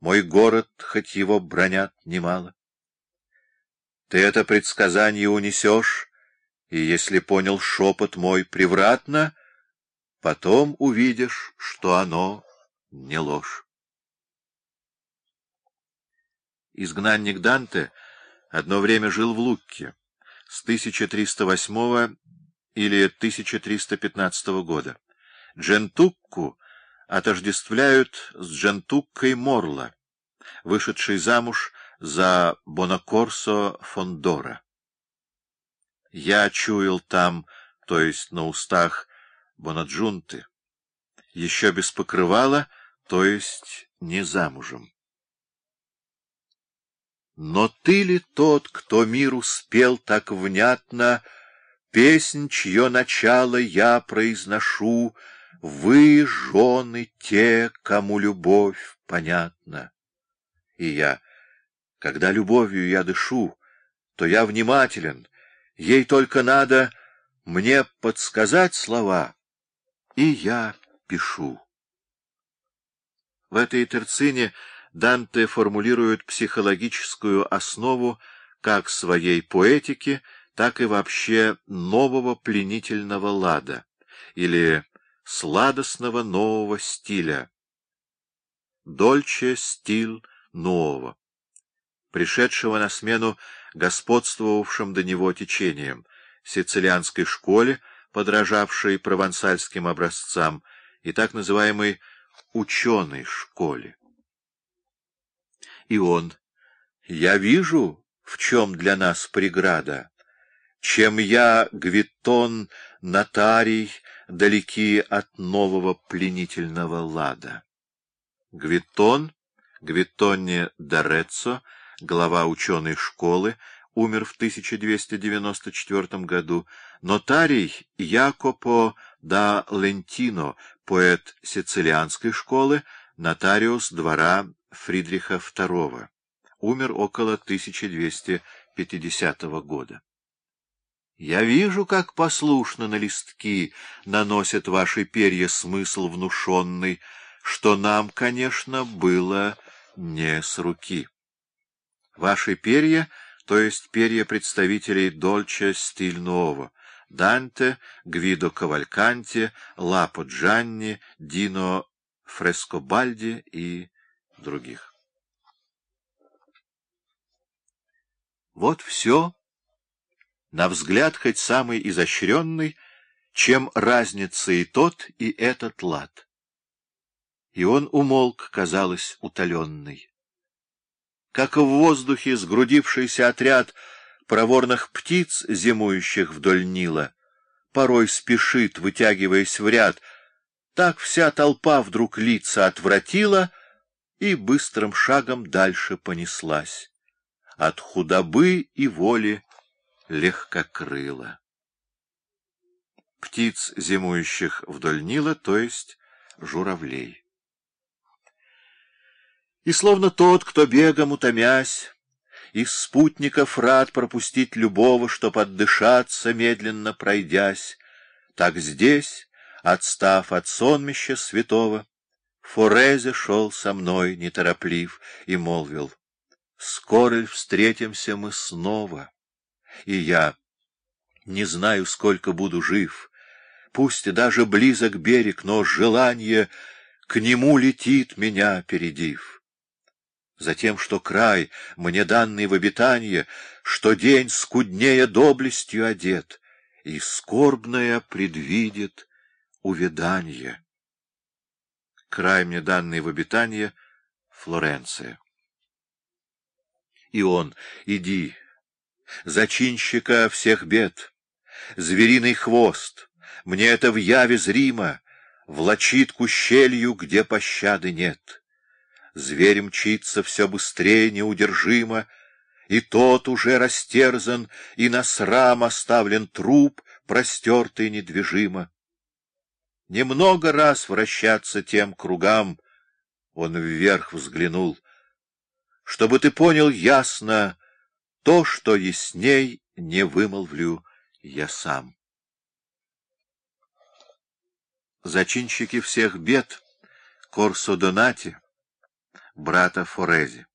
мой город, хоть его бронят немало. Ты это предсказание унесешь, и, если понял шепот мой превратно, потом увидишь, что оно не ложь. Изгнанник Данте одно время жил в Лукке с 1308 или 1315 года. Джентукку отождествляют с Джентуккой Морла, вышедшей замуж за Бонакорсо Фондора. Я чуял там, то есть на устах Бонаджунты, еще без покрывала, то есть не замужем. Но ты ли тот, кто миру спел так внятно, Песнь, чье начало я произношу, Вы, жены, те, кому любовь понятна. И я, когда любовью я дышу, То я внимателен, ей только надо Мне подсказать слова, и я пишу. В этой терцине Данте формулирует психологическую основу как своей поэтики, так и вообще нового пленительного лада или сладостного нового стиля. Дольче стиль нового, пришедшего на смену господствовавшим до него течениям, сицилианской школе, подражавшей провансальским образцам, и так называемой ученой школе. И он, я вижу, в чем для нас преграда, чем я, Гвитон, нотарий, далеки от нового пленительного лада. Гвитон, Гвитонне Дореццо, глава ученой школы, умер в 1294 году, нотарий Якопо да Лентино, поэт сицилианской школы, нотариус двора Фридриха II, умер около 1250 года. Я вижу, как послушно на листки наносят ваши перья смысл внушенный, что нам, конечно, было не с руки. Ваши перья, то есть перья представителей Дольче стиль Данте, Гвидо Кавальканти, Лапо Джанни, Дино Фрескобальди и других. Вот все на взгляд хоть самый изощренный, чем разница и тот, и этот лад. И он умолк, казалось, утоленный. Как в воздухе сгрудившийся отряд проворных птиц, зимующих вдоль Нила, порой спешит, вытягиваясь в ряд, так вся толпа вдруг лица отвратила и быстрым шагом дальше понеслась. От худобы и воли легкокрыло. Птиц, зимующих вдоль Нила, то есть журавлей. И словно тот, кто бегом утомясь, из спутников рад пропустить любого, чтоб отдышаться, медленно пройдясь, так здесь, отстав от сонмища святого, Форезе шел со мной, нетороплив, и молвил, «Скоро встретимся мы снова?» И я не знаю, сколько буду жив. Пусть даже близок берег, но желание к нему летит, меня опередив. Затем, что край, мне данный в обитанье, что день скуднее доблестью одет, и скорбное предвидит увяданье. Край мне данный в обитанье — Флоренция. И он, иди, зачинщика всех бед. Звериный хвост, мне это в яве зримо, влачит к ущелью, где пощады нет. Зверь мчится все быстрее, неудержимо, и тот уже растерзан, и на срам оставлен труп, простертый недвижимо. Немного раз вращаться тем кругам, он вверх взглянул, чтобы ты понял ясно, то, что ясней не вымолвлю я сам. Зачинщики всех бед, Корсо Донати, брата Форези.